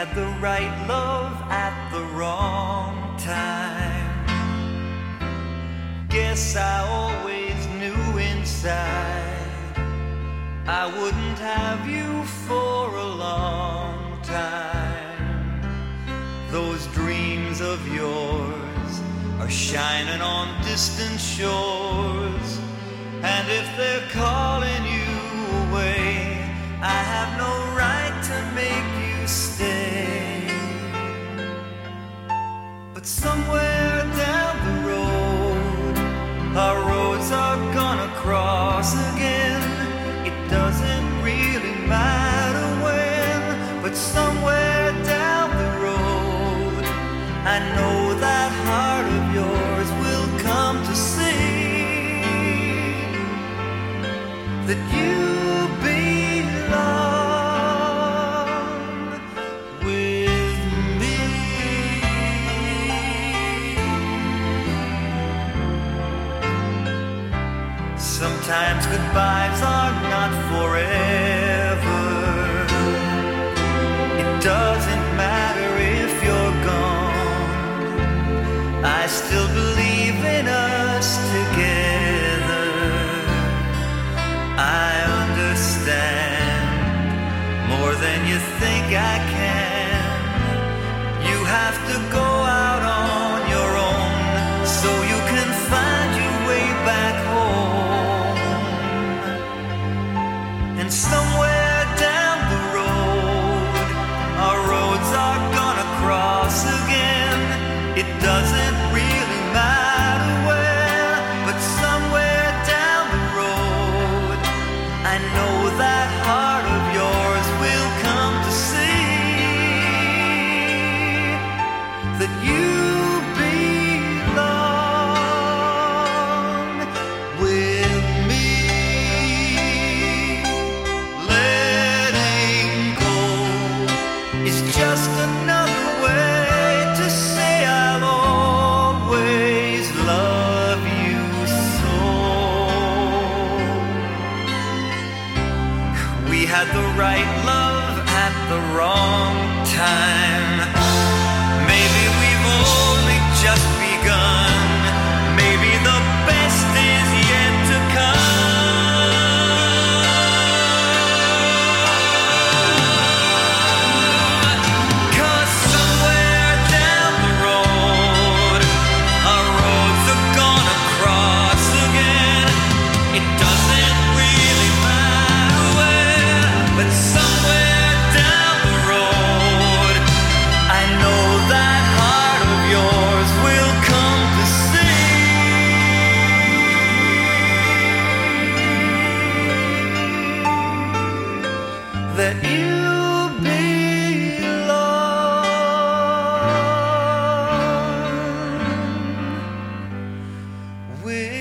had the right love at the wrong time. Guess I always knew inside I wouldn't have you for a long time. Those dreams of yours are shining on distant shores, and if they're calling you cross again. It doesn't really matter when, but somewhere down the road, I know that heart of yours will come to see that you Sometimes goodbyes are not forever. It doesn't matter if you're gone. I still believe in us together. I understand more than you think I can. The right love at the wrong time. away.